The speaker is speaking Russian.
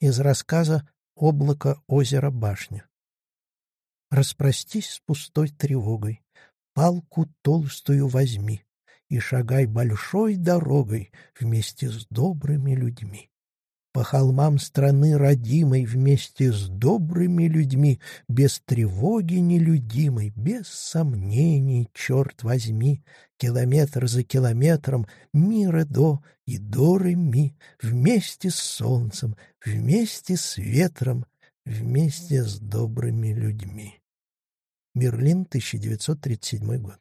Из рассказа «Облако, озеро, башня». Распростись с пустой тревогой, палку толстую возьми и шагай большой дорогой вместе с добрыми людьми. По холмам страны родимой вместе с добрыми людьми, без тревоги нелюдимой, без сомнений, черт возьми, километр за километром, мира до и до ми, вместе с солнцем, вместе с ветром, вместе с добрыми людьми. Берлин, 1937 год.